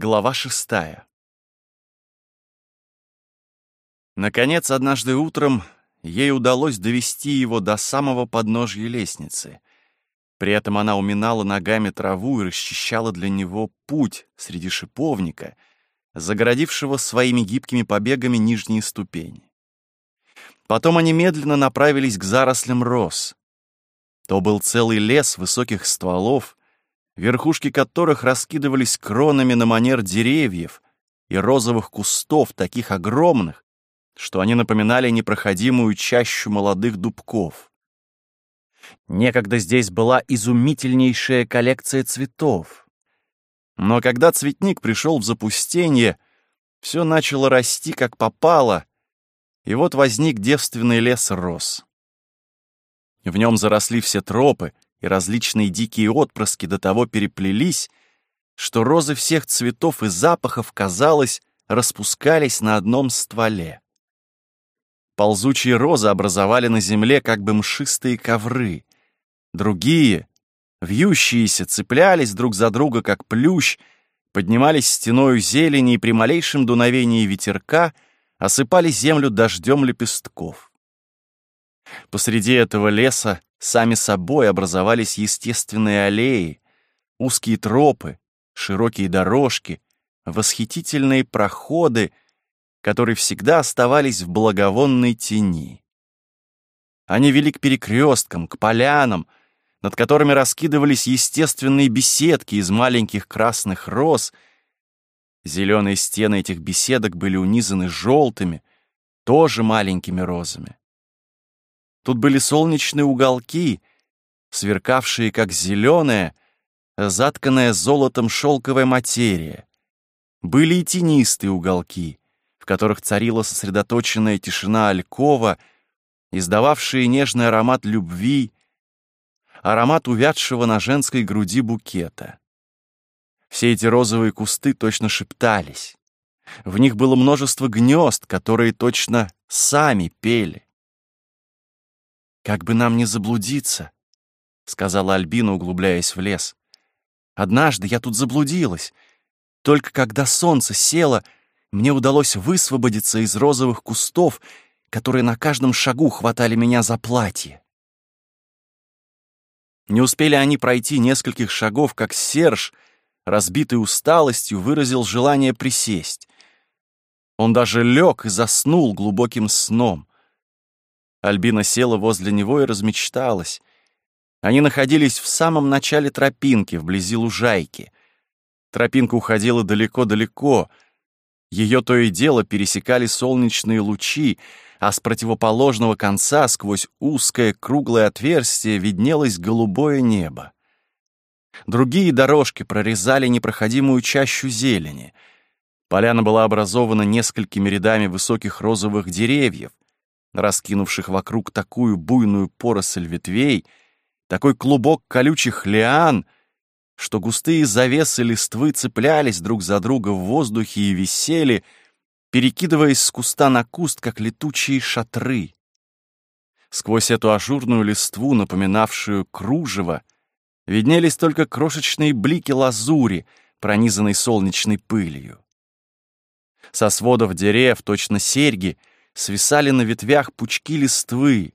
Глава шестая. Наконец, однажды утром ей удалось довести его до самого подножья лестницы. При этом она уминала ногами траву и расчищала для него путь среди шиповника, загородившего своими гибкими побегами нижние ступени. Потом они медленно направились к зарослям роз. То был целый лес высоких стволов, верхушки которых раскидывались кронами на манер деревьев и розовых кустов, таких огромных, что они напоминали непроходимую чащу молодых дубков. Некогда здесь была изумительнейшая коллекция цветов. Но когда цветник пришел в запустение, все начало расти как попало, и вот возник девственный лес роз. В нем заросли все тропы — и различные дикие отпрыски до того переплелись, что розы всех цветов и запахов, казалось, распускались на одном стволе. Ползучие розы образовали на земле как бы мшистые ковры. Другие, вьющиеся, цеплялись друг за друга, как плющ, поднимались стеною зелени и при малейшем дуновении ветерка осыпали землю дождем лепестков. Посреди этого леса Сами собой образовались естественные аллеи, узкие тропы, широкие дорожки, восхитительные проходы, которые всегда оставались в благовонной тени. Они вели к перекресткам, к полянам, над которыми раскидывались естественные беседки из маленьких красных роз. Зеленые стены этих беседок были унизаны желтыми, тоже маленькими розами. Тут были солнечные уголки, сверкавшие как зеленая, затканная золотом шелковая материя. Были и тенистые уголки, в которых царила сосредоточенная тишина алькова, издававшие нежный аромат любви, аромат увядшего на женской груди букета. Все эти розовые кусты точно шептались. В них было множество гнезд, которые точно сами пели. «Как бы нам не заблудиться», — сказала Альбина, углубляясь в лес. «Однажды я тут заблудилась. Только когда солнце село, мне удалось высвободиться из розовых кустов, которые на каждом шагу хватали меня за платье. Не успели они пройти нескольких шагов, как Серж, разбитый усталостью, выразил желание присесть. Он даже лег и заснул глубоким сном. Альбина села возле него и размечталась. Они находились в самом начале тропинки, вблизи лужайки. Тропинка уходила далеко-далеко. Ее то и дело пересекали солнечные лучи, а с противоположного конца сквозь узкое круглое отверстие виднелось голубое небо. Другие дорожки прорезали непроходимую чащу зелени. Поляна была образована несколькими рядами высоких розовых деревьев — раскинувших вокруг такую буйную поросль ветвей, такой клубок колючих лиан, что густые завесы листвы цеплялись друг за друга в воздухе и висели, перекидываясь с куста на куст, как летучие шатры. Сквозь эту ажурную листву, напоминавшую кружево, виднелись только крошечные блики лазури, пронизанной солнечной пылью. Со сводов дерев, точно серьги, свисали на ветвях пучки листвы.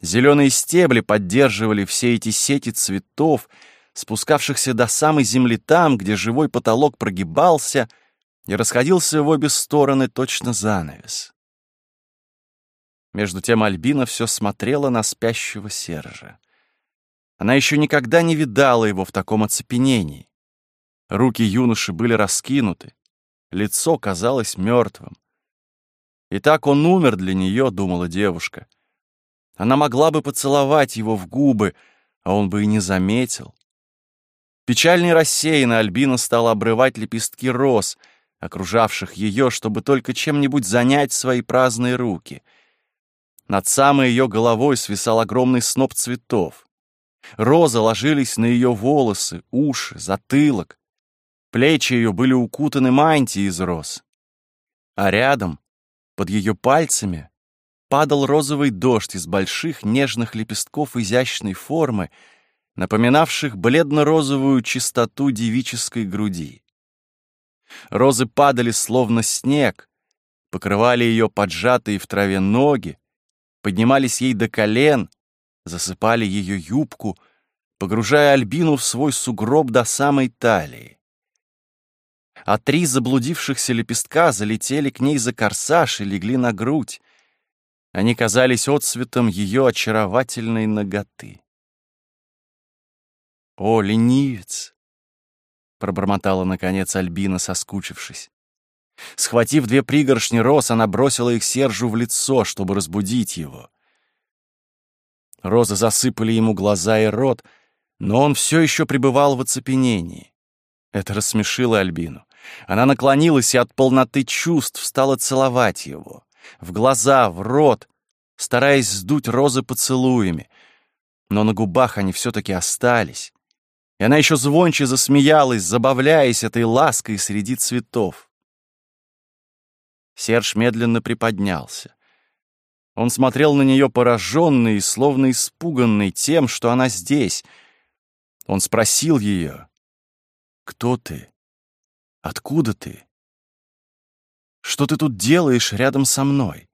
Зеленые стебли поддерживали все эти сети цветов, спускавшихся до самой земли там, где живой потолок прогибался и расходился в обе стороны точно занавес. Между тем Альбина все смотрела на спящего Сержа. Она еще никогда не видала его в таком оцепенении. Руки юноши были раскинуты, лицо казалось мертвым. И так он умер для нее, думала девушка. Она могла бы поцеловать его в губы, а он бы и не заметил. Печально и рассеянно Альбина стала обрывать лепестки роз, окружавших ее, чтобы только чем-нибудь занять свои праздные руки. Над самой ее головой свисал огромный сноп цветов. Розы ложились на ее волосы, уши, затылок. Плечи ее были укутаны мантией из роз. А рядом, под ее пальцами падал розовый дождь из больших нежных лепестков изящной формы, напоминавших бледно-розовую чистоту девической груди. Розы падали словно снег, покрывали ее поджатые в траве ноги, поднимались ей до колен, засыпали ее юбку, погружая Альбину в свой сугроб до самой талии. А три заблудившихся лепестка залетели к ней за корсаж и легли на грудь. Они казались отсветом ее очаровательной ноготы. «О, ленивец!» — пробормотала, наконец, Альбина, соскучившись. Схватив две пригоршни роз, она бросила их Сержу в лицо, чтобы разбудить его. Розы засыпали ему глаза и рот, но он все еще пребывал в оцепенении. Это рассмешило Альбину. Она наклонилась и от полноты чувств стала целовать его. В глаза, в рот, стараясь сдуть розы поцелуями. Но на губах они все-таки остались. И она еще звонче засмеялась, забавляясь этой лаской среди цветов. Серж медленно приподнялся. Он смотрел на нее пораженный и словно испуганный тем, что она здесь. Он спросил ее, «Кто ты? Откуда ты? Что ты тут делаешь рядом со мной?»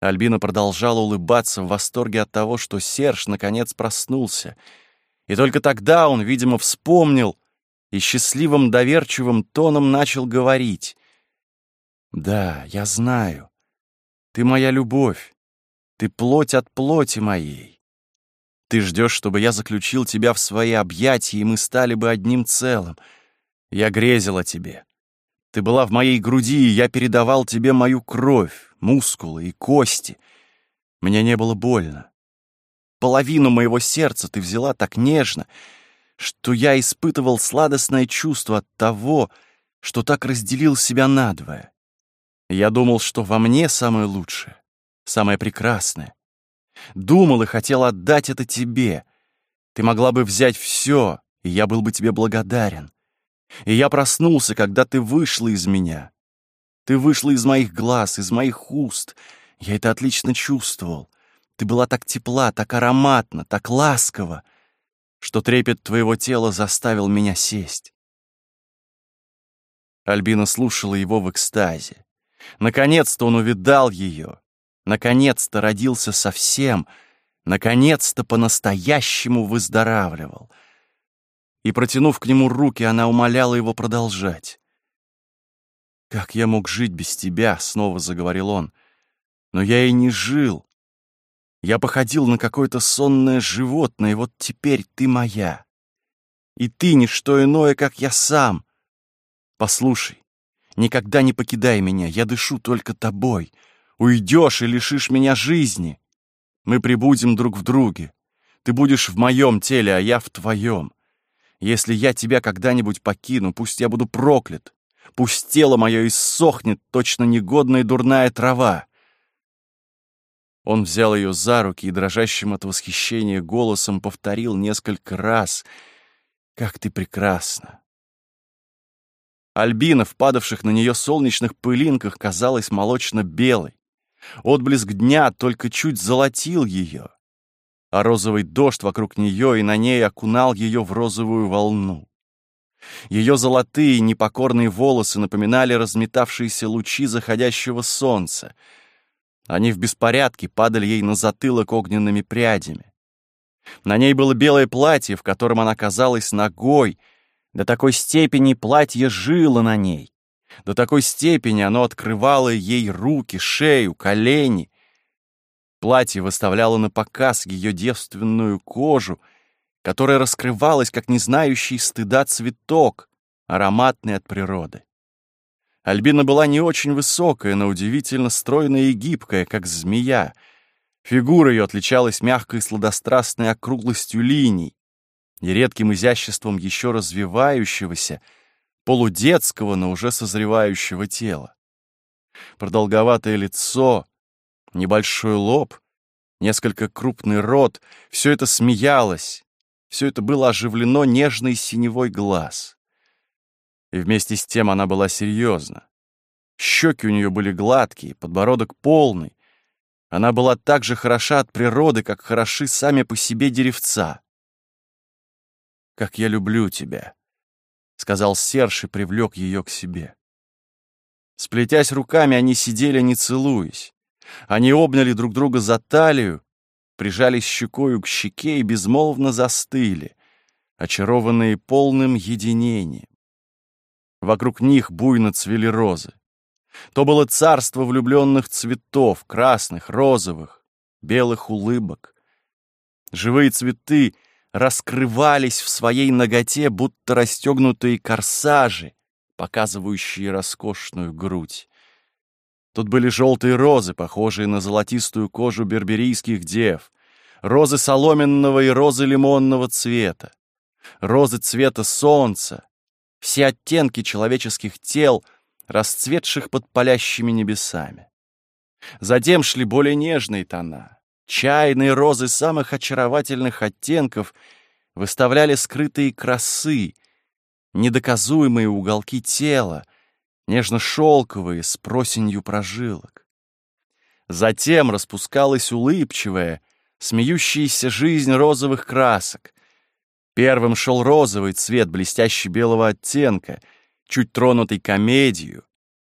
Альбина продолжала улыбаться в восторге от того, что Серж наконец проснулся — и только тогда он, видимо, вспомнил и счастливым доверчивым тоном начал говорить. «Да, я знаю. Ты моя любовь. Ты плоть от плоти моей. Ты ждешь, чтобы я заключил тебя в свои объятия, и мы стали бы одним целым. Я грезил о тебе. Ты была в моей груди, и я передавал тебе мою кровь, мускулы и кости. Мне не было больно. Половину моего сердца ты взяла так нежно, что я испытывал сладостное чувство от того, что так разделил себя надвое. Я думал, что во мне самое лучшее, самое прекрасное. Думал и хотел отдать это тебе. Ты могла бы взять все, и я был бы тебе благодарен. И я проснулся, когда ты вышла из меня. Ты вышла из моих глаз, из моих уст. Я это отлично чувствовал. Ты была так тепла, так ароматна, так ласкова, что трепет твоего тела заставил меня сесть. Альбина слушала его в экстазе. Наконец-то он увидал ее. Наконец-то родился совсем. Наконец-то по-настоящему выздоравливал. И, протянув к нему руки, она умоляла его продолжать. «Как я мог жить без тебя?» — снова заговорил он. «Но я и не жил. Я походил на какое-то сонное животное, и вот теперь ты моя. И ты не что иное, как я сам. Послушай, никогда не покидай меня, я дышу только тобой. Уйдешь и лишишь меня жизни. Мы прибудем друг в друге. Ты будешь в моем теле, а я в твоем. Если я тебя когда-нибудь покину, пусть я буду проклят. Пусть тело мое иссохнет, точно негодная дурная трава. Он взял ее за руки и дрожащим от восхищения голосом повторил несколько раз «Как ты прекрасна!». Альбина в падавших на нее солнечных пылинках казалась молочно-белой. Отблеск дня только чуть золотил ее, а розовый дождь вокруг нее и на ней окунал ее в розовую волну. Ее золотые непокорные волосы напоминали разметавшиеся лучи заходящего солнца — они в беспорядке падали ей на затылок огненными прядями. На ней было белое платье, в котором она казалась ногой. До такой степени платье жило на ней. До такой степени оно открывало ей руки, шею, колени. Платье выставляло на показ ее девственную кожу, которая раскрывалась, как не знающий стыда цветок, ароматный от природы. Альбина была не очень высокая, но удивительно стройная и гибкая, как змея. Фигура ее отличалась мягкой сладострастной округлостью линий, нередким изяществом еще развивающегося, полудетского, но уже созревающего тела. Продолговатое лицо, небольшой лоб, несколько крупный рот — все это смеялось, все это было оживлено нежной синевой глаз и вместе с тем она была серьезна. Щеки у нее были гладкие, подбородок полный. Она была так же хороша от природы, как хороши сами по себе деревца. «Как я люблю тебя», — сказал Серж и привлек ее к себе. Сплетясь руками, они сидели, не целуясь. Они обняли друг друга за талию, прижались щекою к щеке и безмолвно застыли, очарованные полным единением. Вокруг них буйно цвели розы. То было царство влюбленных цветов, красных, розовых, белых улыбок. Живые цветы раскрывались в своей ноготе, будто расстегнутые корсажи, показывающие роскошную грудь. Тут были желтые розы, похожие на золотистую кожу берберийских дев, розы соломенного и розы лимонного цвета, розы цвета солнца, все оттенки человеческих тел, расцветших под палящими небесами. Затем шли более нежные тона. Чайные розы самых очаровательных оттенков выставляли скрытые красы, недоказуемые уголки тела, нежно-шелковые, с просенью прожилок. Затем распускалась улыбчивая, смеющаяся жизнь розовых красок. Первым шел розовый цвет блестящий белого оттенка, чуть тронутый комедию,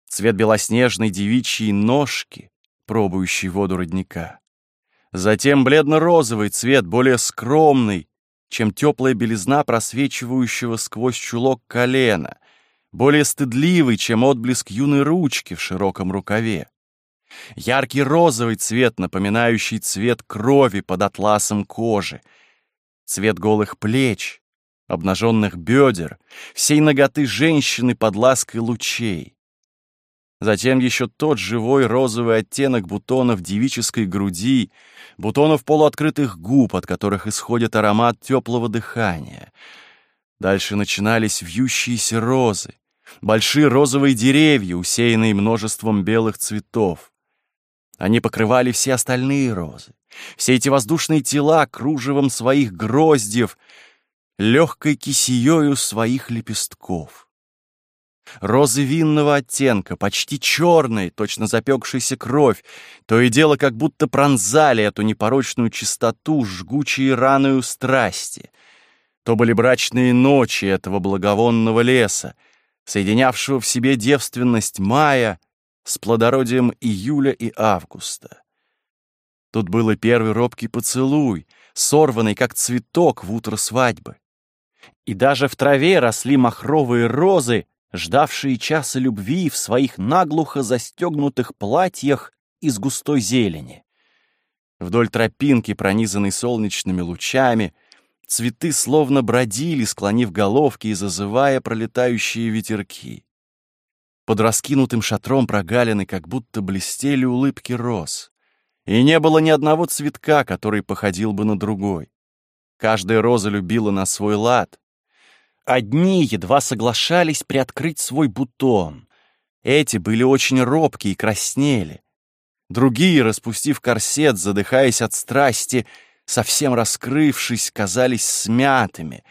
цвет белоснежной девичьей ножки, пробующей воду родника. Затем бледно-розовый цвет, более скромный, чем теплая белизна просвечивающего сквозь чулок колена, более стыдливый, чем отблеск юной ручки в широком рукаве. Яркий розовый цвет, напоминающий цвет крови под атласом кожи, цвет голых плеч, обнаженных бедер, всей ноготы женщины под лаской лучей. Затем еще тот живой розовый оттенок бутонов девической груди, бутонов полуоткрытых губ, от которых исходит аромат теплого дыхания. Дальше начинались вьющиеся розы, большие розовые деревья, усеянные множеством белых цветов. Они покрывали все остальные розы, все эти воздушные тела кружевом своих гроздьев, легкой кисеёю своих лепестков. Розы винного оттенка, почти черные, точно запекшаяся кровь, то и дело как будто пронзали эту непорочную чистоту, жгучие раною страсти. То были брачные ночи этого благовонного леса, соединявшего в себе девственность мая с плодородием июля и августа. Тут был и первый робкий поцелуй, сорванный, как цветок в утро свадьбы. И даже в траве росли махровые розы, ждавшие часа любви в своих наглухо застегнутых платьях из густой зелени. Вдоль тропинки, пронизанной солнечными лучами, цветы словно бродили, склонив головки и зазывая пролетающие ветерки. Под раскинутым шатром прогалины как будто блестели улыбки роз. И не было ни одного цветка, который походил бы на другой. Каждая роза любила на свой лад, Одни едва соглашались приоткрыть свой бутон. Эти были очень робкие и краснели. Другие, распустив корсет, задыхаясь от страсти, совсем раскрывшись, казались смятыми,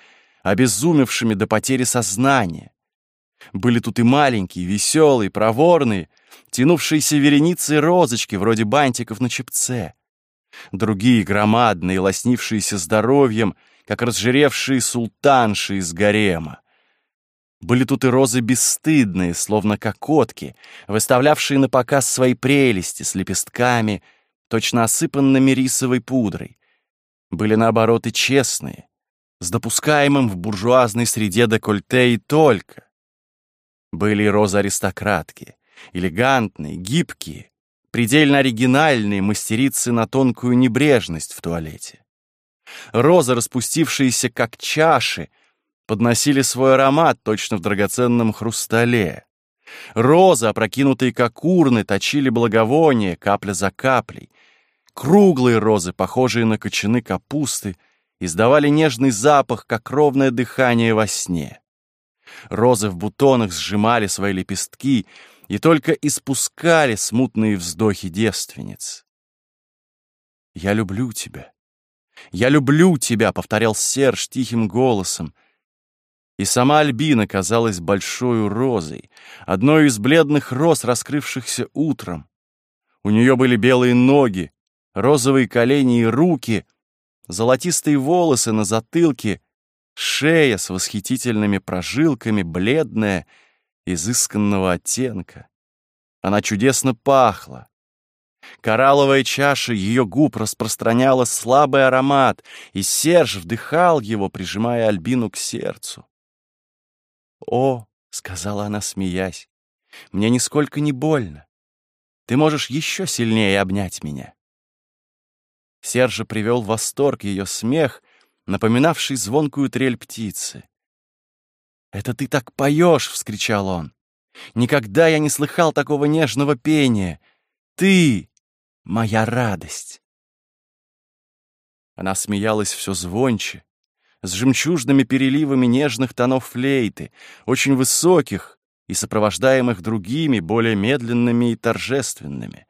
обезумевшими до потери сознания. Были тут и маленькие, веселые, проворные, тянувшиеся вереницей розочки, вроде бантиков на чепце. Другие, громадные, лоснившиеся здоровьем, как разжиревшие султанши из гарема. Были тут и розы бесстыдные, словно кокотки, выставлявшие на показ свои прелести с лепестками, точно осыпанными рисовой пудрой. Были, наоборот, и честные, с допускаемым в буржуазной среде декольте и только. Были и розы-аристократки, элегантные, гибкие, предельно оригинальные мастерицы на тонкую небрежность в туалете. Розы, распустившиеся как чаши, подносили свой аромат точно в драгоценном хрустале. Розы, опрокинутые как урны, точили благовоние капля за каплей. Круглые розы, похожие на кочаны капусты, издавали нежный запах, как ровное дыхание во сне. Розы в бутонах сжимали свои лепестки и только испускали смутные вздохи девственниц. «Я люблю тебя», «Я люблю тебя», — повторял Серж тихим голосом. И сама Альбина казалась большой розой, одной из бледных роз, раскрывшихся утром. У нее были белые ноги, розовые колени и руки, золотистые волосы на затылке, шея с восхитительными прожилками, бледная, изысканного оттенка. Она чудесно пахла. Коралловая чаша ее губ распространяла слабый аромат, и Серж вдыхал его, прижимая Альбину к сердцу. «О!» — сказала она, смеясь. «Мне нисколько не больно. Ты можешь еще сильнее обнять меня». Сержа привел в восторг ее смех, напоминавший звонкую трель птицы. «Это ты так поешь!» — вскричал он. «Никогда я не слыхал такого нежного пения! Ты — моя радость!» Она смеялась все звонче, с жемчужными переливами нежных тонов флейты, очень высоких и сопровождаемых другими, более медленными и торжественными.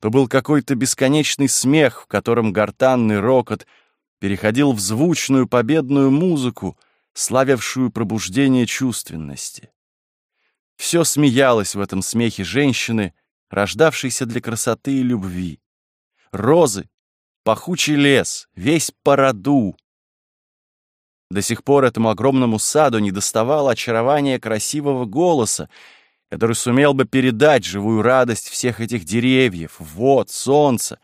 То был какой-то бесконечный смех, в котором гортанный рокот переходил в звучную победную музыку, славившую пробуждение чувственности. Все смеялось в этом смехе женщины, рождавшейся для красоты и любви. Розы, пахучий лес, весь по роду, до сих пор этому огромному саду не доставало очарования красивого голоса, который сумел бы передать живую радость всех этих деревьев, вод, солнца.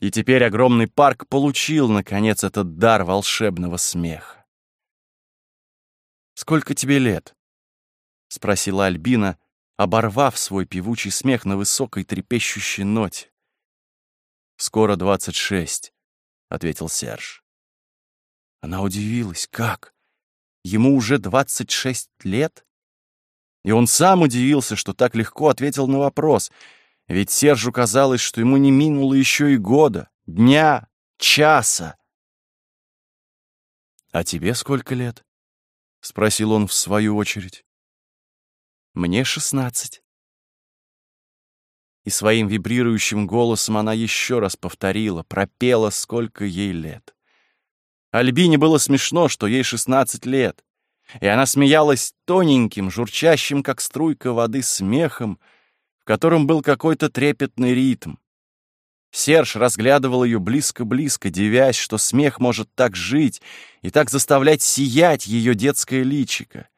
И теперь огромный парк получил, наконец, этот дар волшебного смеха. «Сколько тебе лет?» — спросила Альбина, оборвав свой певучий смех на высокой трепещущей ноте. «Скоро двадцать шесть», — ответил Серж. Она удивилась, как? Ему уже 26 лет? И он сам удивился, что так легко ответил на вопрос, ведь Сержу казалось, что ему не минуло еще и года, дня, часа. «А тебе сколько лет?» — спросил он в свою очередь. «Мне шестнадцать». И своим вибрирующим голосом она еще раз повторила, пропела, сколько ей лет. Альбине было смешно, что ей 16 лет, и она смеялась тоненьким, журчащим, как струйка воды, смехом, в котором был какой-то трепетный ритм. Серж разглядывал ее близко-близко, девясь, что смех может так жить и так заставлять сиять ее детское личико.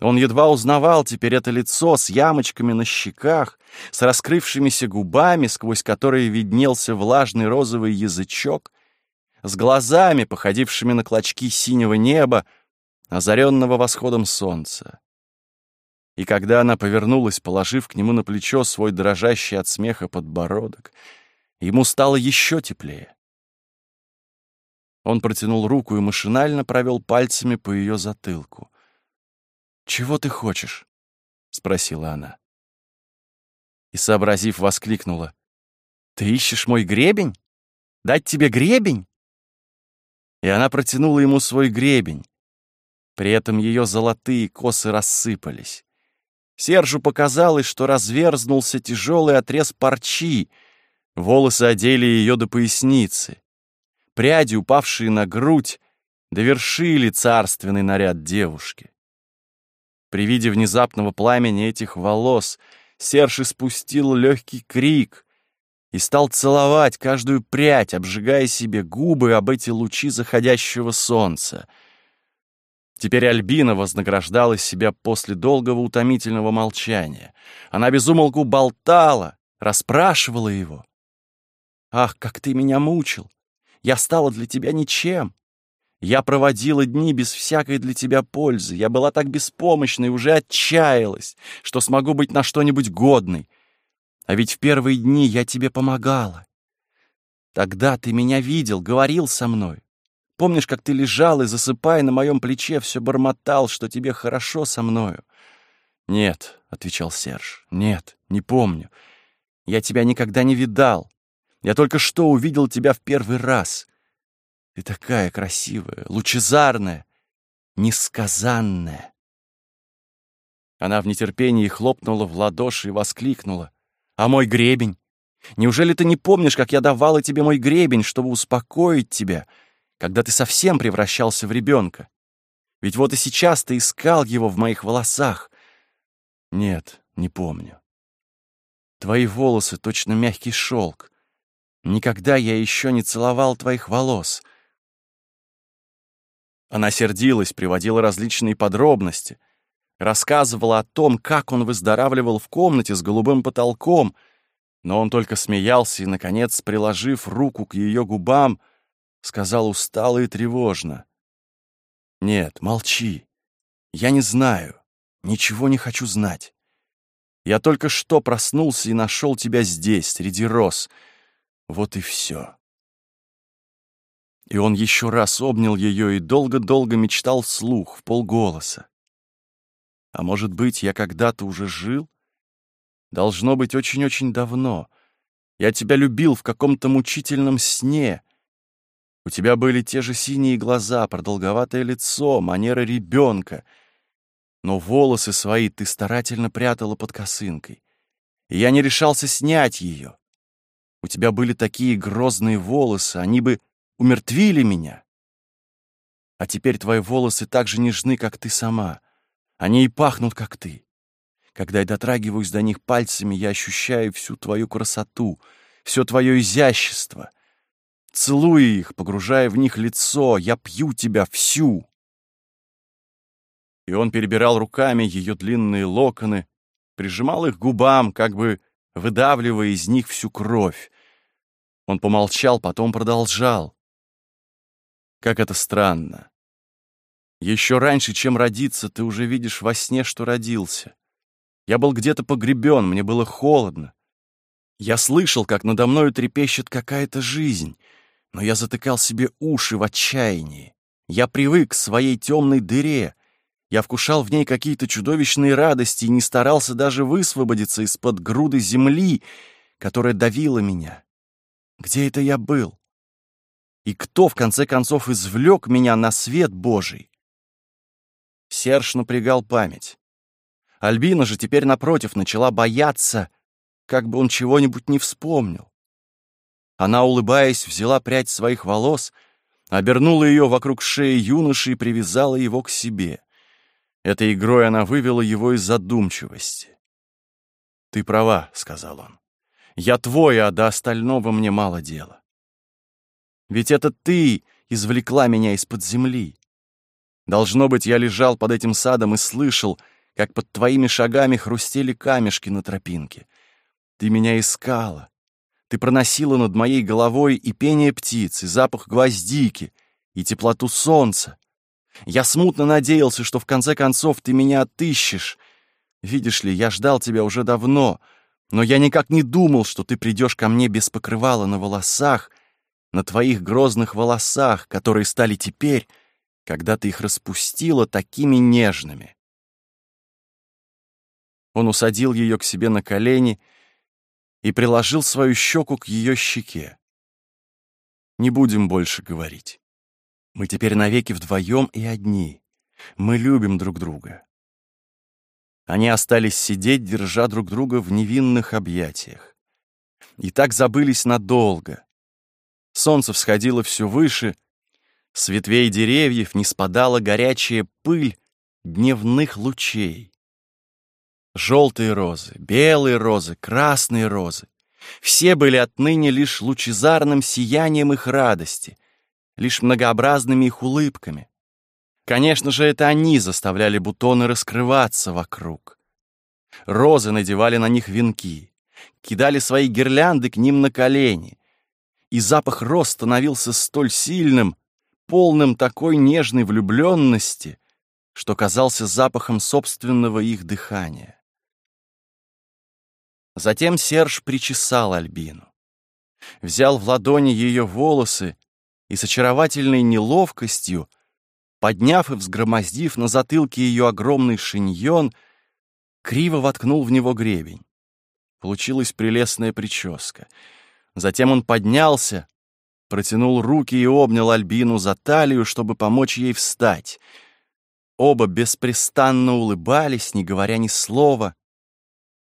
Он едва узнавал теперь это лицо с ямочками на щеках, с раскрывшимися губами, сквозь которые виднелся влажный розовый язычок, с глазами, походившими на клочки синего неба, озаренного восходом солнца. И когда она повернулась, положив к нему на плечо свой дрожащий от смеха подбородок, ему стало еще теплее. Он протянул руку и машинально провел пальцами по ее затылку. «Чего ты хочешь?» — спросила она. И, сообразив, воскликнула. «Ты ищешь мой гребень? Дать тебе гребень?» и она протянула ему свой гребень. При этом ее золотые косы рассыпались. Сержу показалось, что разверзнулся тяжелый отрез парчи, волосы одели ее до поясницы. Пряди, упавшие на грудь, довершили царственный наряд девушки. При виде внезапного пламени этих волос Серж испустил легкий крик, и стал целовать каждую прядь, обжигая себе губы об эти лучи заходящего солнца. Теперь Альбина вознаграждала себя после долгого утомительного молчания. Она безумолку болтала, расспрашивала его. «Ах, как ты меня мучил! Я стала для тебя ничем. Я проводила дни без всякой для тебя пользы. Я была так беспомощна и уже отчаялась, что смогу быть на что-нибудь годной. А ведь в первые дни я тебе помогала. Тогда ты меня видел, говорил со мной. Помнишь, как ты лежал и, засыпая на моем плече, все бормотал, что тебе хорошо со мною? «Нет», — отвечал Серж, — «нет, не помню. Я тебя никогда не видал. Я только что увидел тебя в первый раз. Ты такая красивая, лучезарная, несказанная». Она в нетерпении хлопнула в ладоши и воскликнула. А мой гребень? Неужели ты не помнишь, как я давала тебе мой гребень, чтобы успокоить тебя, когда ты совсем превращался в ребенка? Ведь вот и сейчас ты искал его в моих волосах. Нет, не помню. Твои волосы точно мягкий шелк. Никогда я еще не целовал твоих волос. Она сердилась, приводила различные подробности, рассказывала о том, как он выздоравливал в комнате с голубым потолком, но он только смеялся и, наконец, приложив руку к ее губам, сказал устало и тревожно. «Нет, молчи. Я не знаю. Ничего не хочу знать. Я только что проснулся и нашел тебя здесь, среди роз. Вот и все». И он еще раз обнял ее и долго-долго мечтал вслух, в полголоса. А может быть, я когда-то уже жил? Должно быть, очень-очень давно. Я тебя любил в каком-то мучительном сне. У тебя были те же синие глаза, продолговатое лицо, манера ребенка. Но волосы свои ты старательно прятала под косынкой. И я не решался снять ее. У тебя были такие грозные волосы, они бы умертвили меня. А теперь твои волосы так же нежны, как ты сама. Они и пахнут, как ты. Когда я дотрагиваюсь до них пальцами, я ощущаю всю твою красоту, все твое изящество. Целуя их, погружая в них лицо, я пью тебя всю. И он перебирал руками ее длинные локоны, прижимал их губам, как бы выдавливая из них всю кровь. Он помолчал, потом продолжал. Как это странно. Еще раньше, чем родиться, ты уже видишь во сне, что родился. Я был где-то погребен, мне было холодно. Я слышал, как надо мною трепещет какая-то жизнь, но я затыкал себе уши в отчаянии. Я привык к своей темной дыре. Я вкушал в ней какие-то чудовищные радости и не старался даже высвободиться из-под груды земли, которая давила меня. Где это я был? И кто, в конце концов, извлек меня на свет Божий? Серж напрягал память. Альбина же теперь, напротив, начала бояться, как бы он чего-нибудь не вспомнил. Она, улыбаясь, взяла прядь своих волос, обернула ее вокруг шеи юноши и привязала его к себе. Этой игрой она вывела его из задумчивости. «Ты права», — сказал он. «Я твой, а до остального мне мало дела. Ведь это ты извлекла меня из-под земли. Должно быть, я лежал под этим садом и слышал, как под твоими шагами хрустели камешки на тропинке. Ты меня искала. Ты проносила над моей головой и пение птиц, и запах гвоздики, и теплоту солнца. Я смутно надеялся, что в конце концов ты меня отыщешь. Видишь ли, я ждал тебя уже давно, но я никак не думал, что ты придешь ко мне без покрывала на волосах на твоих грозных волосах, которые стали теперь, когда ты их распустила такими нежными. Он усадил ее к себе на колени и приложил свою щеку к ее щеке. Не будем больше говорить. Мы теперь навеки вдвоем и одни. Мы любим друг друга. Они остались сидеть, держа друг друга в невинных объятиях. И так забылись надолго, Солнце всходило все выше, с ветвей деревьев не спадала горячая пыль дневных лучей. Желтые розы, белые розы, красные розы — все были отныне лишь лучезарным сиянием их радости, лишь многообразными их улыбками. Конечно же, это они заставляли бутоны раскрываться вокруг. Розы надевали на них венки, кидали свои гирлянды к ним на колени, и запах роз становился столь сильным, полным такой нежной влюбленности, что казался запахом собственного их дыхания. Затем Серж причесал Альбину. Взял в ладони ее волосы и с очаровательной неловкостью, подняв и взгромоздив на затылке ее огромный шиньон, криво воткнул в него гребень. Получилась прелестная прическа — Затем он поднялся, протянул руки и обнял Альбину за талию, чтобы помочь ей встать. Оба беспрестанно улыбались, не говоря ни слова.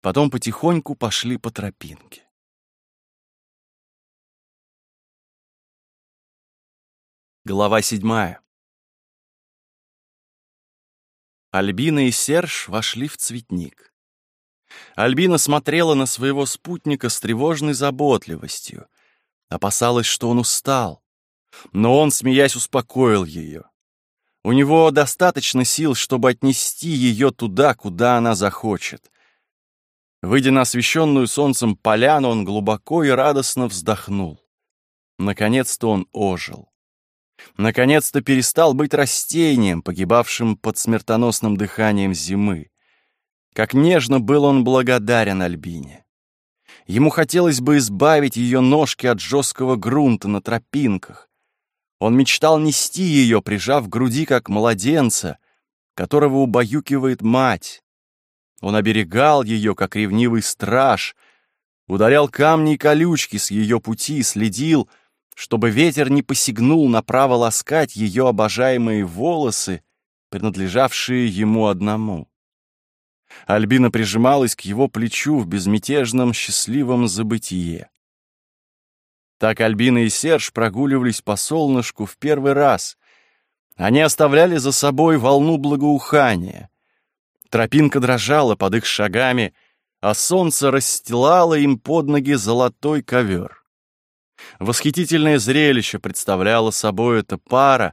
Потом потихоньку пошли по тропинке. Глава седьмая. Альбина и Серж вошли в цветник. Альбина смотрела на своего спутника с тревожной заботливостью. Опасалась, что он устал. Но он, смеясь, успокоил ее. У него достаточно сил, чтобы отнести ее туда, куда она захочет. Выйдя на освещенную солнцем поляну, он глубоко и радостно вздохнул. Наконец-то он ожил. Наконец-то перестал быть растением, погибавшим под смертоносным дыханием зимы. Как нежно был он благодарен Альбине. Ему хотелось бы избавить ее ножки от жесткого грунта на тропинках. Он мечтал нести ее, прижав к груди, как младенца, которого убаюкивает мать. Он оберегал ее, как ревнивый страж, ударял камни и колючки с ее пути, следил, чтобы ветер не посягнул направо ласкать ее обожаемые волосы, принадлежавшие ему одному. Альбина прижималась к его плечу в безмятежном счастливом забытие. Так Альбина и Серж прогуливались по солнышку в первый раз. Они оставляли за собой волну благоухания. Тропинка дрожала под их шагами, а солнце расстилало им под ноги золотой ковер. Восхитительное зрелище представляла собой эта пара,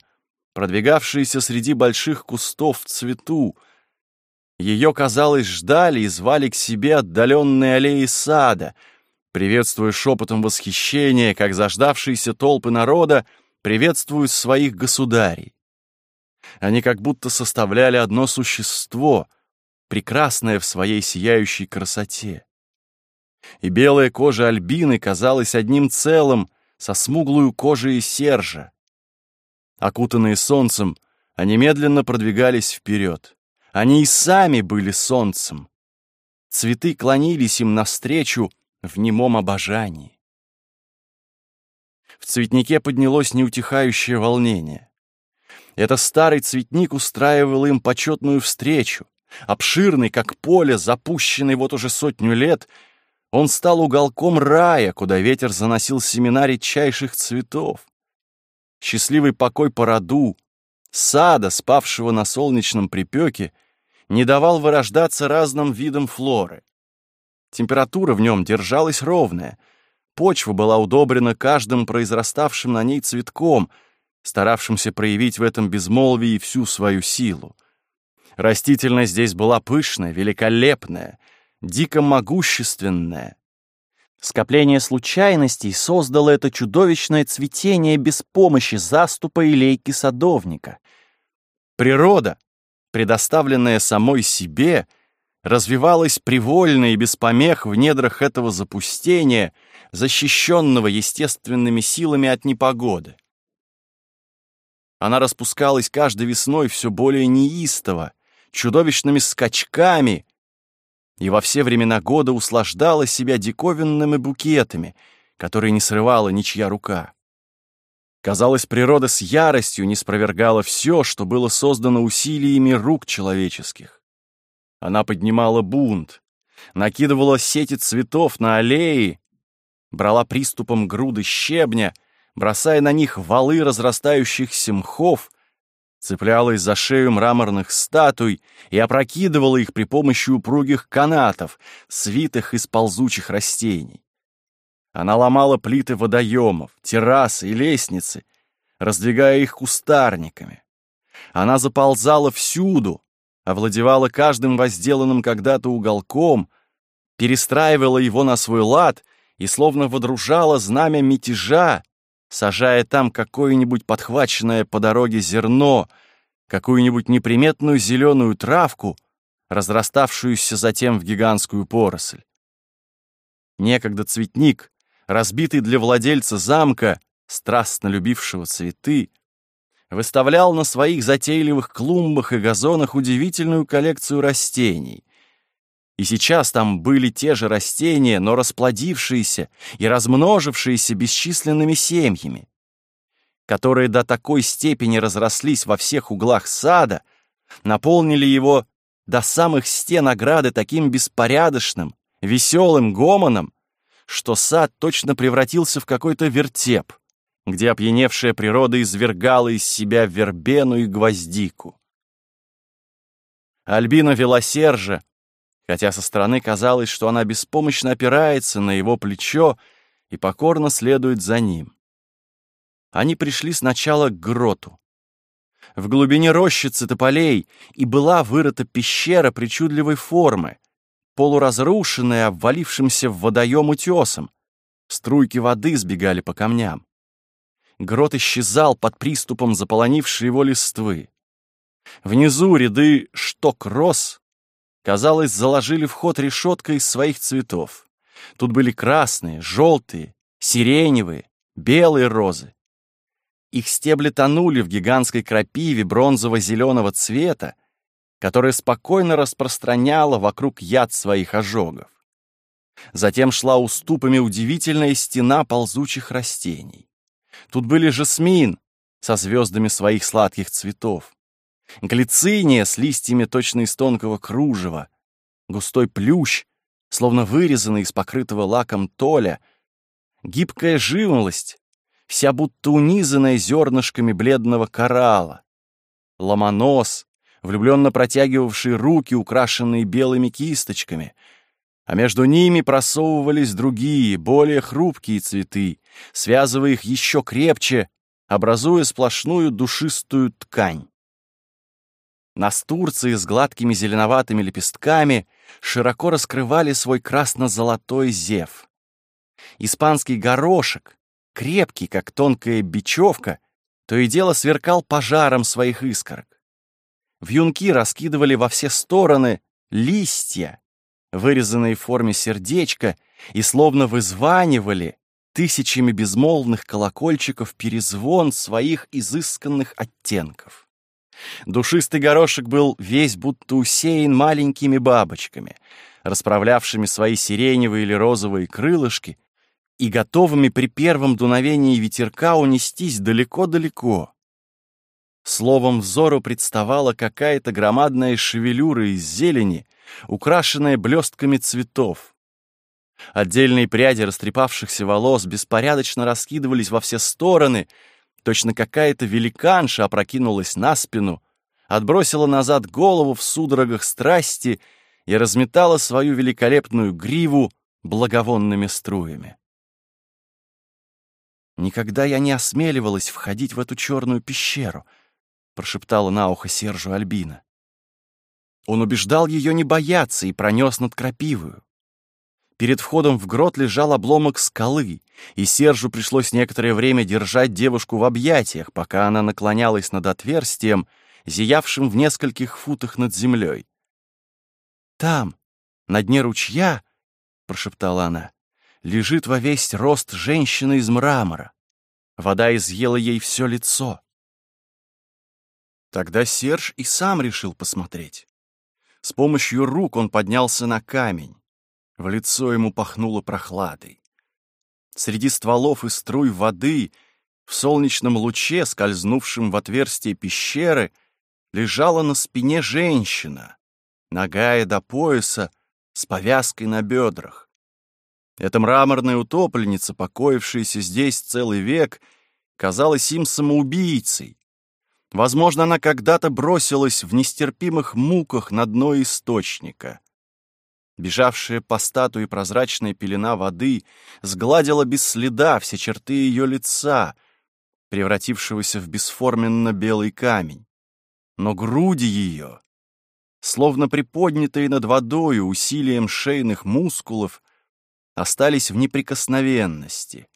продвигавшаяся среди больших кустов в цвету, ее, казалось, ждали и звали к себе отдаленные аллеи сада, приветствуя шепотом восхищения, как заждавшиеся толпы народа приветствуют своих государей. Они как будто составляли одно существо, прекрасное в своей сияющей красоте. И белая кожа Альбины казалась одним целым со смуглую кожей Сержа. Окутанные солнцем, они медленно продвигались вперед. Они и сами были солнцем. Цветы клонились им навстречу в немом обожании. В цветнике поднялось неутихающее волнение. Это старый цветник устраивал им почетную встречу. Обширный, как поле, запущенный вот уже сотню лет, он стал уголком рая, куда ветер заносил семена редчайших цветов. Счастливый покой по роду, сада, спавшего на солнечном припеке, не давал вырождаться разным видам флоры. Температура в нем держалась ровная, почва была удобрена каждым произраставшим на ней цветком, старавшимся проявить в этом безмолвии всю свою силу. Растительность здесь была пышная, великолепная, дико могущественная. Скопление случайностей создало это чудовищное цветение без помощи заступа и лейки садовника. Природа, предоставленная самой себе, развивалась привольно и без помех в недрах этого запустения, защищенного естественными силами от непогоды. Она распускалась каждой весной все более неистово, чудовищными скачками, и во все времена года услаждала себя диковинными букетами, которые не срывала ничья рука. Казалось, природа с яростью не спровергала все, что было создано усилиями рук человеческих. Она поднимала бунт, накидывала сети цветов на аллеи, брала приступом груды щебня, бросая на них валы разрастающихся мхов, цеплялась за шею мраморных статуй и опрокидывала их при помощи упругих канатов, свитых из ползучих растений. Она ломала плиты водоемов, террасы и лестницы, раздвигая их кустарниками. Она заползала всюду, овладевала каждым возделанным когда-то уголком, перестраивала его на свой лад и словно водружала знамя мятежа, сажая там какое-нибудь подхваченное по дороге зерно, какую-нибудь неприметную зеленую травку, разраставшуюся затем в гигантскую поросль. Некогда цветник, разбитый для владельца замка, страстно любившего цветы, выставлял на своих затейливых клумбах и газонах удивительную коллекцию растений. И сейчас там были те же растения, но расплодившиеся и размножившиеся бесчисленными семьями, которые до такой степени разрослись во всех углах сада, наполнили его до самых стен ограды таким беспорядочным, веселым гомоном, что сад точно превратился в какой-то вертеп, где опьяневшая природа извергала из себя вербену и гвоздику. Альбина вела Сержа, хотя со стороны казалось, что она беспомощно опирается на его плечо и покорно следует за ним. Они пришли сначала к гроту. В глубине рощицы тополей и была вырыта пещера причудливой формы, полуразрушенная обвалившимся в водоем утесом. Струйки воды сбегали по камням. Грот исчезал под приступом заполонившей его листвы. Внизу ряды шток-роз, казалось, заложили вход решеткой из своих цветов. Тут были красные, желтые, сиреневые, белые розы. Их стебли тонули в гигантской крапиве бронзово-зеленого цвета, которая спокойно распространяла вокруг яд своих ожогов. Затем шла уступами удивительная стена ползучих растений. Тут были жасмин со звездами своих сладких цветов, глициния с листьями точно из тонкого кружева, густой плющ, словно вырезанный из покрытого лаком толя, гибкая живолость, вся будто унизанная зернышками бледного коралла, ломонос, влюбленно протягивавший руки, украшенные белыми кисточками, а между ними просовывались другие, более хрупкие цветы, связывая их еще крепче, образуя сплошную душистую ткань. Настурции с гладкими зеленоватыми лепестками широко раскрывали свой красно-золотой зев. Испанский горошек, крепкий, как тонкая бечевка, то и дело сверкал пожаром своих искорок. Вьюнки раскидывали во все стороны листья, вырезанные в форме сердечка, и словно вызванивали тысячами безмолвных колокольчиков перезвон своих изысканных оттенков. Душистый горошек был весь будто усеян маленькими бабочками, расправлявшими свои сиреневые или розовые крылышки и готовыми при первом дуновении ветерка унестись далеко-далеко. Словом, взору представала какая-то громадная шевелюра из зелени, украшенная блестками цветов. Отдельные пряди растрепавшихся волос беспорядочно раскидывались во все стороны, точно какая-то великанша опрокинулась на спину, отбросила назад голову в судорогах страсти и разметала свою великолепную гриву благовонными струями. Никогда я не осмеливалась входить в эту черную пещеру — прошептала на ухо Сержу Альбина. Он убеждал ее не бояться и пронес над крапивою. Перед входом в грот лежал обломок скалы, и Сержу пришлось некоторое время держать девушку в объятиях, пока она наклонялась над отверстием, зиявшим в нескольких футах над землей. «Там, на дне ручья, — прошептала она, — лежит во весь рост женщина из мрамора. Вода изъела ей все лицо. Тогда Серж и сам решил посмотреть. С помощью рук он поднялся на камень. В лицо ему пахнуло прохладой. Среди стволов и струй воды, в солнечном луче, скользнувшем в отверстие пещеры, лежала на спине женщина, ногая до пояса, с повязкой на бедрах. Эта мраморная утопленница, покоившаяся здесь целый век, казалась им самоубийцей, Возможно, она когда-то бросилась в нестерпимых муках на дно источника. Бежавшая по статуе прозрачная пелена воды сгладила без следа все черты ее лица, превратившегося в бесформенно белый камень. Но груди ее, словно приподнятые над водою усилием шейных мускулов, остались в неприкосновенности.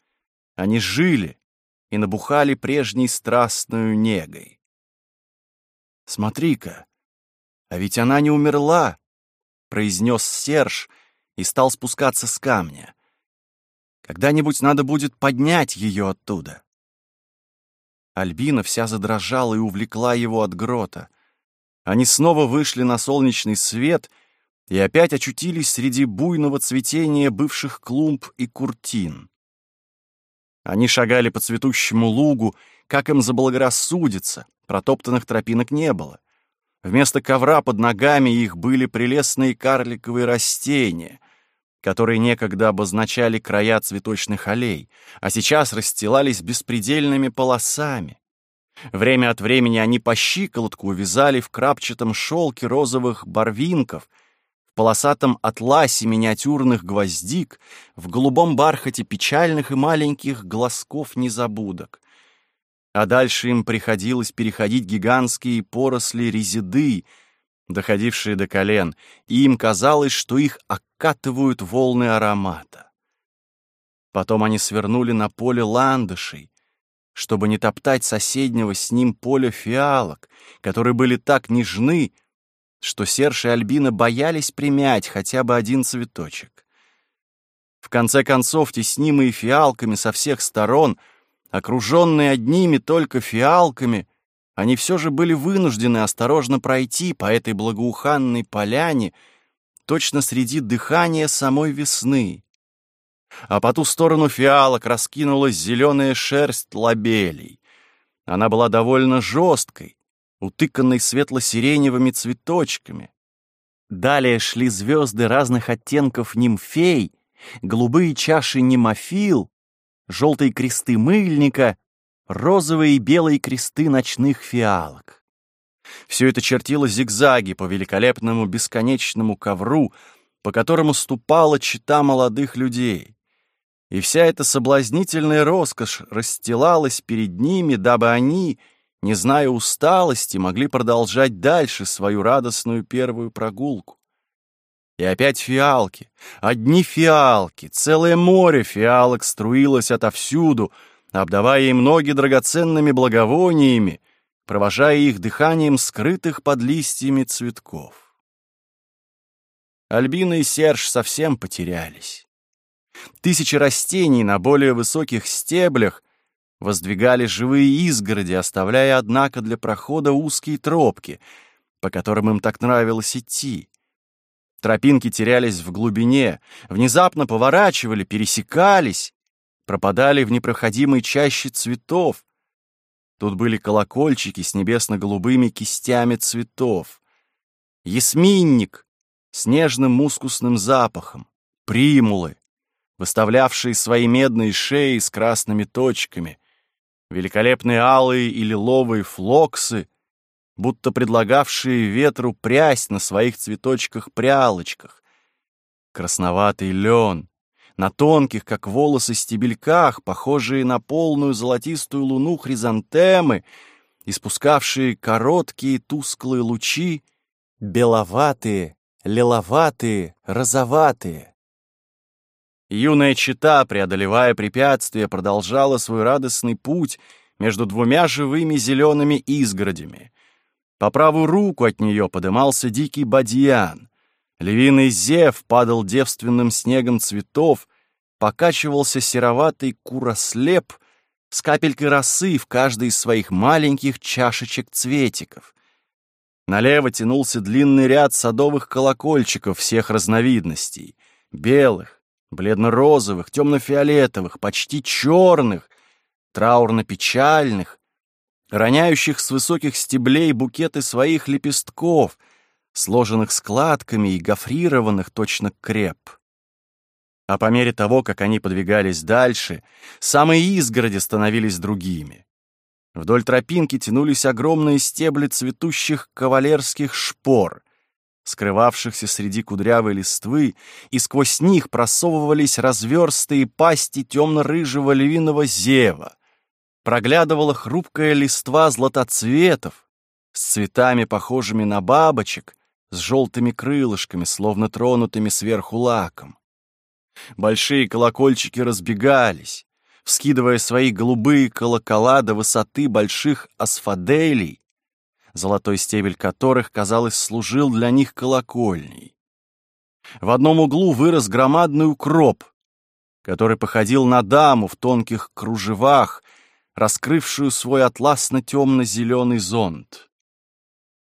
Они жили и набухали прежней страстную негой. «Смотри-ка, а ведь она не умерла!» — произнес Серж и стал спускаться с камня. «Когда-нибудь надо будет поднять ее оттуда». Альбина вся задрожала и увлекла его от грота. Они снова вышли на солнечный свет и опять очутились среди буйного цветения бывших клумб и куртин. Они шагали по цветущему лугу, как им заблагорассудится, протоптанных тропинок не было. Вместо ковра под ногами их были прелестные карликовые растения, которые некогда обозначали края цветочных аллей, а сейчас расстилались беспредельными полосами. Время от времени они по щиколотку увязали в крапчатом шелке розовых барвинков, в полосатом атласе миниатюрных гвоздик, в голубом бархате печальных и маленьких глазков незабудок. А дальше им приходилось переходить гигантские поросли резиды, доходившие до колен, и им казалось, что их окатывают волны аромата. Потом они свернули на поле ландышей, чтобы не топтать соседнего с ним поля фиалок, которые были так нежны, что Серж и Альбина боялись примять хотя бы один цветочек. В конце концов, теснимые фиалками со всех сторон, окруженные одними только фиалками, они все же были вынуждены осторожно пройти по этой благоуханной поляне, точно среди дыхания самой весны. А по ту сторону фиалок раскинулась зеленая шерсть лабелей. Она была довольно жесткой, утыканной светло-сиреневыми цветочками. Далее шли звезды разных оттенков нимфей, голубые чаши немофил, желтые кресты мыльника, розовые и белые кресты ночных фиалок. Все это чертило зигзаги по великолепному бесконечному ковру, по которому ступала чита молодых людей. И вся эта соблазнительная роскошь расстилалась перед ними, дабы они, не зная усталости, могли продолжать дальше свою радостную первую прогулку. И опять фиалки, одни фиалки, целое море фиалок струилось отовсюду, обдавая им ноги драгоценными благовониями, провожая их дыханием скрытых под листьями цветков. Альбина и Серж совсем потерялись. Тысячи растений на более высоких стеблях воздвигали живые изгороди, оставляя, однако, для прохода узкие тропки, по которым им так нравилось идти. Тропинки терялись в глубине, внезапно поворачивали, пересекались, пропадали в непроходимой чаще цветов. Тут были колокольчики с небесно-голубыми кистями цветов, ясминник с нежным мускусным запахом, примулы, выставлявшие свои медные шеи с красными точками, великолепные алые и лиловые флоксы, будто предлагавшие ветру прясть на своих цветочках-прялочках, красноватый лен, на тонких, как волосы, стебельках, похожие на полную золотистую луну хризантемы, испускавшие короткие тусклые лучи, беловатые, лиловатые, розоватые. Юная чита, преодолевая препятствия, продолжала свой радостный путь между двумя живыми зелеными изгородями. По правую руку от нее подымался дикий бадьян. Львиный зев падал девственным снегом цветов, покачивался сероватый курослеп с капелькой росы в каждой из своих маленьких чашечек цветиков. Налево тянулся длинный ряд садовых колокольчиков всех разновидностей — белых, бледно-розовых, темно-фиолетовых, почти черных, траурно-печальных, роняющих с высоких стеблей букеты своих лепестков, сложенных складками и гофрированных точно креп. А по мере того, как они подвигались дальше, самые изгороди становились другими. Вдоль тропинки тянулись огромные стебли цветущих кавалерских шпор — скрывавшихся среди кудрявой листвы, и сквозь них просовывались разверстые пасти темно-рыжего львиного зева. Проглядывала хрупкая листва златоцветов с цветами, похожими на бабочек, с желтыми крылышками, словно тронутыми сверху лаком. Большие колокольчики разбегались, вскидывая свои голубые колокола до высоты больших асфаделей, золотой стебель которых, казалось, служил для них колокольней. В одном углу вырос громадный укроп, который походил на даму в тонких кружевах, раскрывшую свой атласно-темно-зеленый зонт.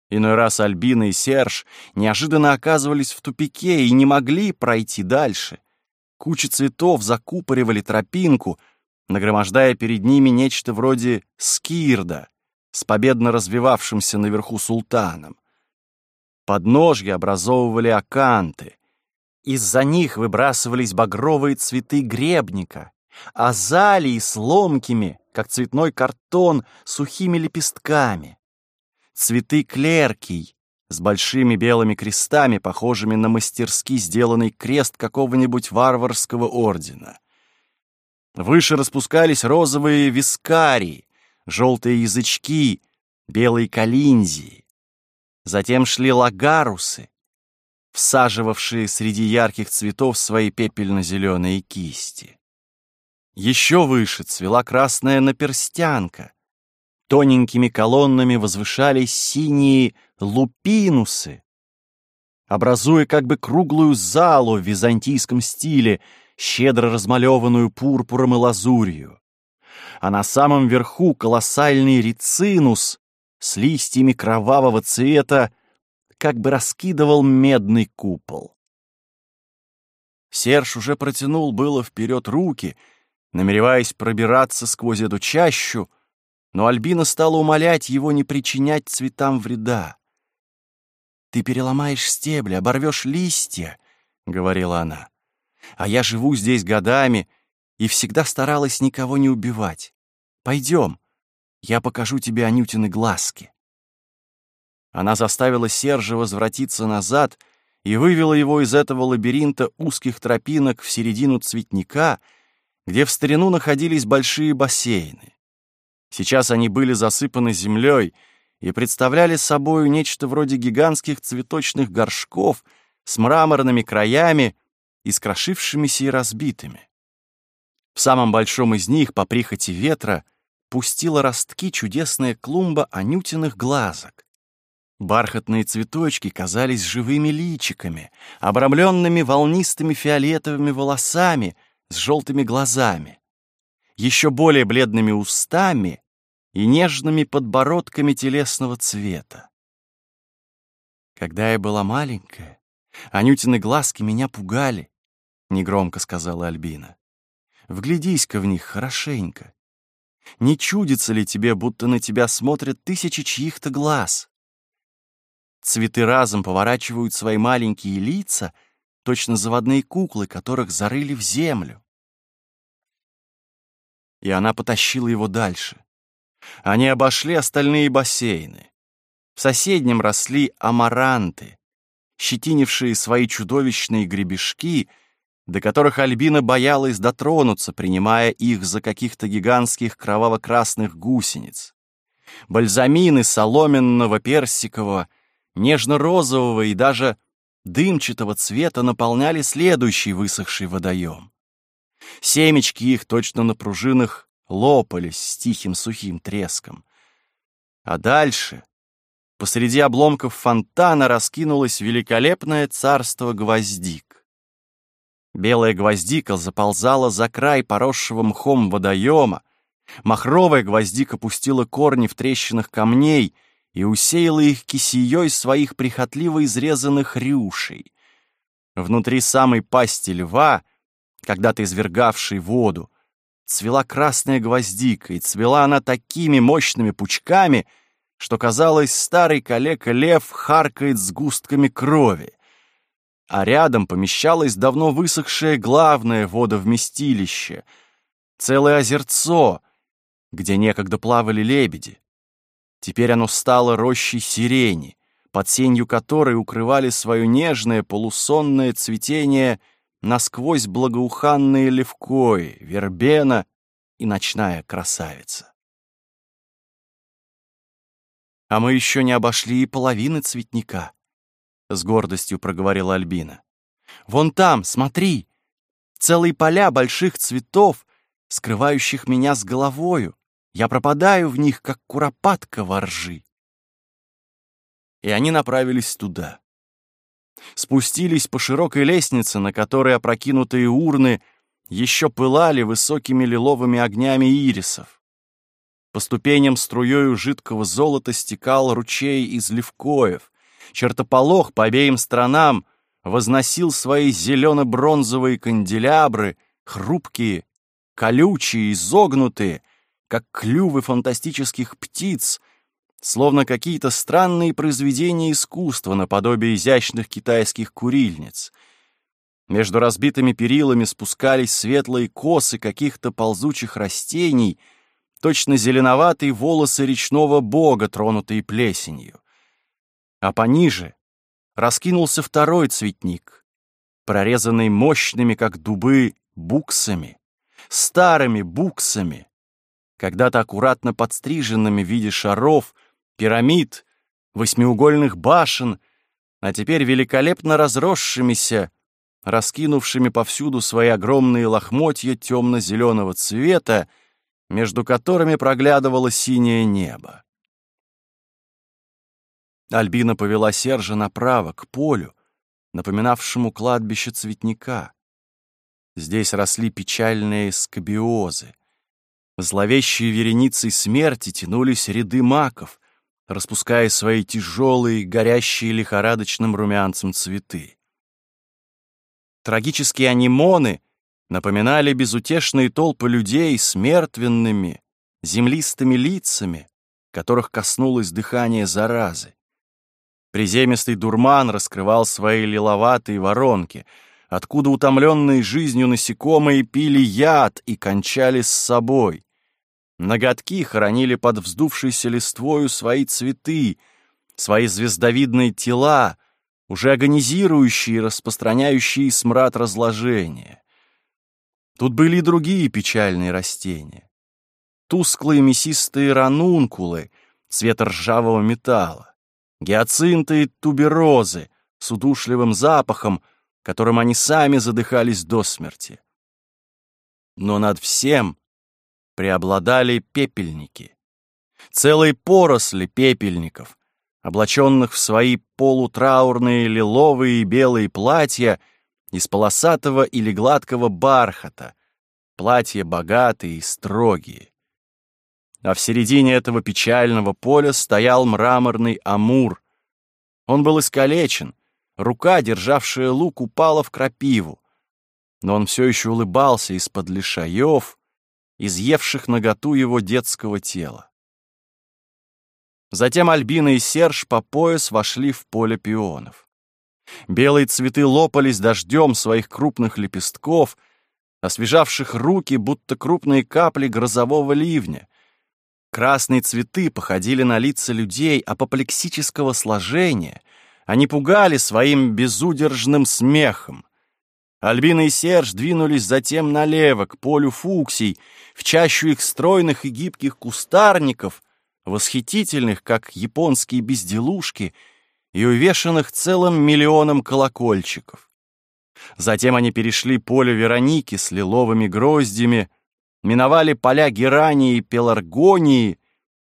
Иной раз Альбина и Серж неожиданно оказывались в тупике и не могли пройти дальше. Кучи цветов закупоривали тропинку, нагромождая перед ними нечто вроде скирда, с победно развивавшимся наверху султаном. Подножья образовывали аканты. Из-за них выбрасывались багровые цветы гребника, азалии с ломкими, как цветной картон, сухими лепестками. Цветы клеркий с большими белыми крестами, похожими на мастерски сделанный крест какого-нибудь варварского ордена. Выше распускались розовые вискарии, желтые язычки, белые калинзии. Затем шли лагарусы, всаживавшие среди ярких цветов свои пепельно-зеленые кисти. Еще выше цвела красная наперстянка. Тоненькими колоннами возвышались синие лупинусы, образуя как бы круглую залу в византийском стиле, щедро размалеванную пурпуром и лазурью. А на самом верху колоссальный рицинус с листьями кровавого цвета как бы раскидывал медный купол. Серж уже протянул было вперед руки, намереваясь пробираться сквозь эту чащу, но Альбина стала умолять его не причинять цветам вреда. «Ты переломаешь стебли, оборвешь листья», — говорила она. «А я живу здесь годами и всегда старалась никого не убивать. Пойдем, я покажу тебе Анютины глазки». Она заставила Сержа возвратиться назад и вывела его из этого лабиринта узких тропинок в середину цветника, где в старину находились большие бассейны. Сейчас они были засыпаны землей и представляли собою нечто вроде гигантских цветочных горшков с мраморными краями, искрошившимися и разбитыми. В самом большом из них, по прихоти ветра, пустила ростки чудесная клумба анютиных глазок. Бархатные цветочки казались живыми личиками, обрамленными волнистыми фиолетовыми волосами с желтыми глазами, еще более бледными устами и нежными подбородками телесного цвета. Когда я была маленькая, Анютины глазки меня пугали, — негромко сказала Альбина. Вглядись-ка в них хорошенько. Не чудится ли тебе, будто на тебя смотрят тысячи чьих-то глаз? Цветы разом поворачивают свои маленькие лица, точно заводные куклы, которых зарыли в землю. И она потащила его дальше. Они обошли остальные бассейны. В соседнем росли амаранты, щетинившие свои чудовищные гребешки, до которых Альбина боялась дотронуться, принимая их за каких-то гигантских кроваво-красных гусениц. Бальзамины соломенного, персикового, нежно-розового и даже дымчатого цвета наполняли следующий высохший водоем. Семечки их точно на пружинах лопались с тихим сухим треском. А дальше, посреди обломков фонтана, раскинулось великолепное царство гвоздик. Белая гвоздика заползала за край поросшего мхом водоема, махровая гвоздика пустила корни в трещинах камней — и усеяла их кисеей своих прихотливо изрезанных рюшей. Внутри самой пасти льва, когда-то извергавшей воду, цвела красная гвоздика, и цвела она такими мощными пучками, что, казалось, старый калека-лев харкает с густками крови. А рядом помещалось давно высохшее главное водовместилище, целое озерцо, где некогда плавали лебеди. Теперь оно стало рощей сирени, под сенью которой укрывали свое нежное полусонное цветение насквозь благоуханные левкои, вербена и ночная красавица. «А мы еще не обошли и половины цветника», — с гордостью проговорила Альбина. «Вон там, смотри, целые поля больших цветов, скрывающих меня с головою. Я пропадаю в них, как куропатка во ржи. И они направились туда. Спустились по широкой лестнице, на которой опрокинутые урны еще пылали высокими лиловыми огнями ирисов. По ступеням струёю жидкого золота стекал ручей из левкоев. Чертополох по обеим сторонам возносил свои зелено-бронзовые канделябры, хрупкие, колючие, изогнутые, как клювы фантастических птиц, словно какие-то странные произведения искусства наподобие изящных китайских курильниц. Между разбитыми перилами спускались светлые косы каких-то ползучих растений, точно зеленоватые волосы речного бога, тронутые плесенью. А пониже раскинулся второй цветник, прорезанный мощными, как дубы, буксами, старыми буксами, когда-то аккуратно подстриженными в виде шаров, пирамид, восьмиугольных башен, а теперь великолепно разросшимися, раскинувшими повсюду свои огромные лохмотья темно-зеленого цвета, между которыми проглядывало синее небо. Альбина повела Сержа направо, к полю, напоминавшему кладбище цветника. Здесь росли печальные скобиозы. Зловещие вереницей смерти тянулись ряды маков, распуская свои тяжелые, горящие лихорадочным румянцем цветы. Трагические анимоны напоминали безутешные толпы людей с мертвенными, землистыми лицами, которых коснулось дыхание заразы. Приземистый дурман раскрывал свои лиловатые воронки, откуда утомленные жизнью насекомые пили яд и кончали с собой. Ноготки хоронили под вздувшейся листвою свои цветы, свои звездовидные тела, уже агонизирующие и распространяющие смрад разложения. Тут были и другие печальные растения. Тусклые мясистые ранункулы цвета ржавого металла гиацинты и туберозы с удушливым запахом, которым они сами задыхались до смерти. Но над всем преобладали пепельники. Целые поросли пепельников, облаченных в свои полутраурные лиловые и белые платья из полосатого или гладкого бархата, платья богатые и строгие а в середине этого печального поля стоял мраморный амур. Он был искалечен, рука, державшая лук, упала в крапиву, но он все еще улыбался из-под лишаев, изъевших наготу его детского тела. Затем Альбина и Серж по пояс вошли в поле пионов. Белые цветы лопались дождем своих крупных лепестков, освежавших руки, будто крупные капли грозового ливня, Красные цветы походили на лица людей апоплексического сложения. Они пугали своим безудержным смехом. Альбина и Серж двинулись затем налево, к полю фуксий, в чащу их стройных и гибких кустарников, восхитительных, как японские безделушки, и увешанных целым миллионом колокольчиков. Затем они перешли поле Вероники с лиловыми гроздями, миновали поля герани и пеларгонии,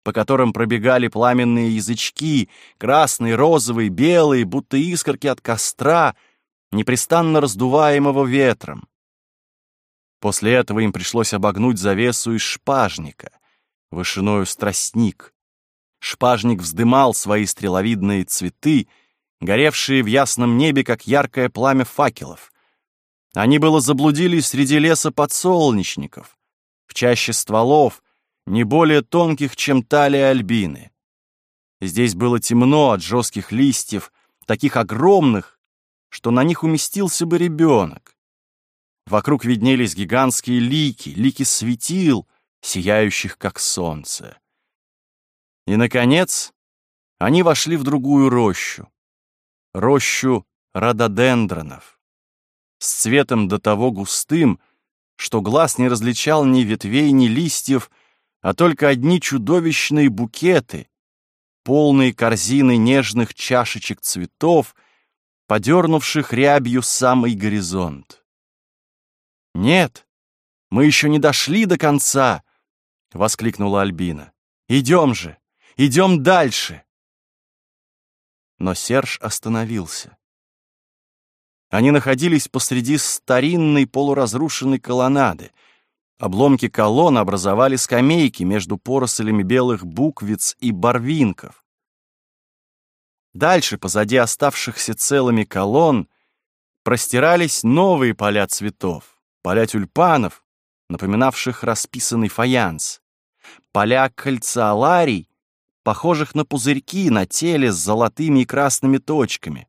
по которым пробегали пламенные язычки, красные, розовые, белые, будто искорки от костра, непрестанно раздуваемого ветром. После этого им пришлось обогнуть завесу из шпажника, вышиною страстник. Шпажник вздымал свои стреловидные цветы, горевшие в ясном небе, как яркое пламя факелов. Они было заблудились среди леса подсолнечников, в чаще стволов, не более тонких, чем талия альбины. Здесь было темно от жестких листьев, таких огромных, что на них уместился бы ребенок. Вокруг виднелись гигантские лики, лики светил, сияющих как солнце. И, наконец, они вошли в другую рощу. Рощу рододендронов. С цветом до того густым, что глаз не различал ни ветвей, ни листьев, а только одни чудовищные букеты, полные корзины нежных чашечек цветов, подернувших рябью самый горизонт. «Нет, мы еще не дошли до конца!» — воскликнула Альбина. «Идем же! Идем дальше!» Но Серж остановился. Они находились посреди старинной полуразрушенной колоннады. Обломки колонн образовали скамейки между порослями белых буквиц и барвинков. Дальше, позади оставшихся целыми колонн, простирались новые поля цветов, поля тюльпанов, напоминавших расписанный фаянс, поля кальциоларий, похожих на пузырьки на теле с золотыми и красными точками,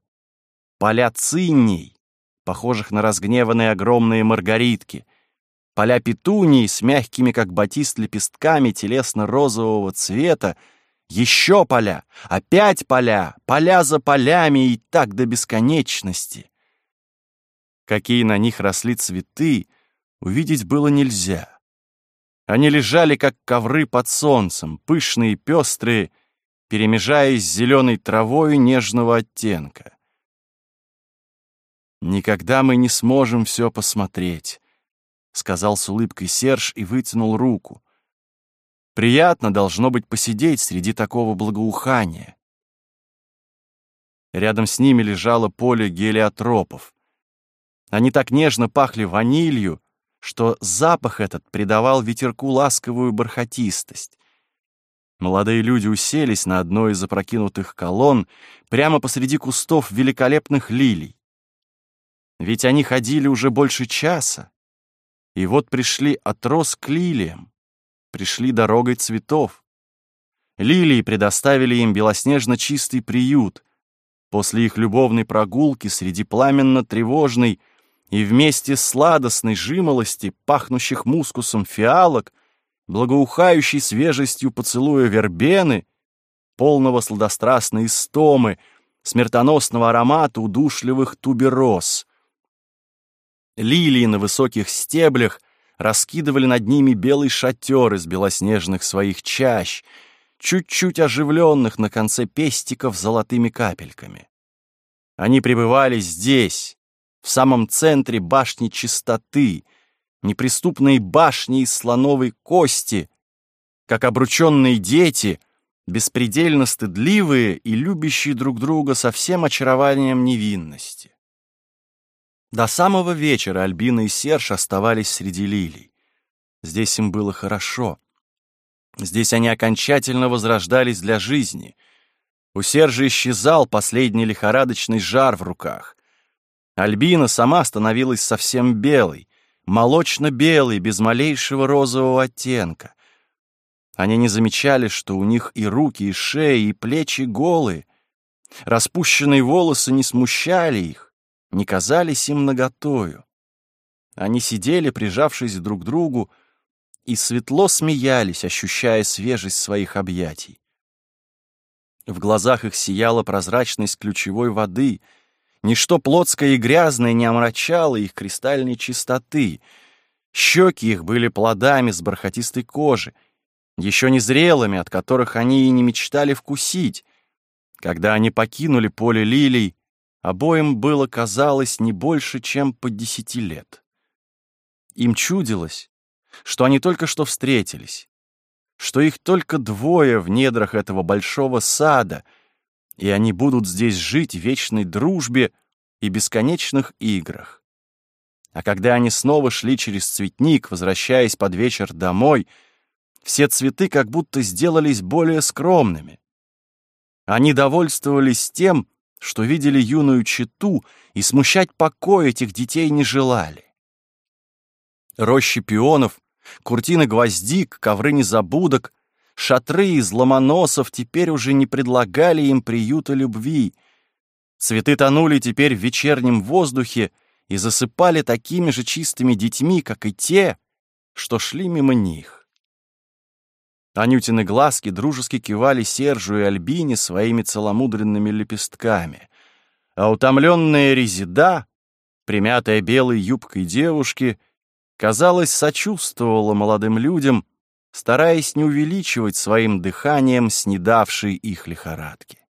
поля цинней, похожих на разгневанные огромные маргаритки, поля петунии с мягкими, как батист, лепестками телесно-розового цвета, еще поля, опять поля, поля за полями и так до бесконечности. Какие на них росли цветы, увидеть было нельзя. Они лежали, как ковры под солнцем, пышные и пестрые, перемежаясь с зеленой травой нежного оттенка. «Никогда мы не сможем все посмотреть», — сказал с улыбкой Серж и вытянул руку. «Приятно должно быть посидеть среди такого благоухания». Рядом с ними лежало поле гелиотропов. Они так нежно пахли ванилью, что запах этот придавал ветерку ласковую бархатистость. Молодые люди уселись на одной из опрокинутых колонн прямо посреди кустов великолепных лилий. Ведь они ходили уже больше часа, и вот пришли от роз к лилиям, пришли дорогой цветов. Лилии предоставили им белоснежно чистый приют. После их любовной прогулки среди пламенно-тревожной и вместе сладостной жимолости, пахнущих мускусом фиалок, благоухающей свежестью поцелуя вербены, полного сладострастной истомы, смертоносного аромата удушливых тубероз. Лилии на высоких стеблях раскидывали над ними белый шатер из белоснежных своих чащ, чуть-чуть оживленных на конце пестиков золотыми капельками. Они пребывали здесь, в самом центре башни чистоты, неприступной башни из слоновой кости, как обрученные дети, беспредельно стыдливые и любящие друг друга со всем очарованием невинности. До самого вечера Альбина и Серж оставались среди лилий. Здесь им было хорошо. Здесь они окончательно возрождались для жизни. У Сержа исчезал последний лихорадочный жар в руках. Альбина сама становилась совсем белой, молочно-белой, без малейшего розового оттенка. Они не замечали, что у них и руки, и шеи, и плечи голые. Распущенные волосы не смущали их, не казались им наготою. Они сидели, прижавшись друг к другу, и светло смеялись, ощущая свежесть своих объятий. В глазах их сияла прозрачность ключевой воды — Ничто плотское и грязное не омрачало их кристальной чистоты. Щеки их были плодами с бархатистой кожи, еще не зрелыми, от которых они и не мечтали вкусить. Когда они покинули поле лилий, обоим было, казалось, не больше, чем по десяти лет. Им чудилось, что они только что встретились, что их только двое в недрах этого большого сада — и они будут здесь жить в вечной дружбе и бесконечных играх. А когда они снова шли через цветник, возвращаясь под вечер домой, все цветы как будто сделались более скромными. Они довольствовались тем, что видели юную читу, и смущать покой этих детей не желали. Рощи пионов, куртины гвоздик, ковры незабудок Шатры из ломоносов теперь уже не предлагали им приюта любви. Цветы тонули теперь в вечернем воздухе и засыпали такими же чистыми детьми, как и те, что шли мимо них. Анютины глазки дружески кивали Сержу и Альбине своими целомудренными лепестками, а утомленная резида, примятая белой юбкой девушки, казалось, сочувствовала молодым людям, стараясь не увеличивать своим дыханием снедавшей их лихорадки.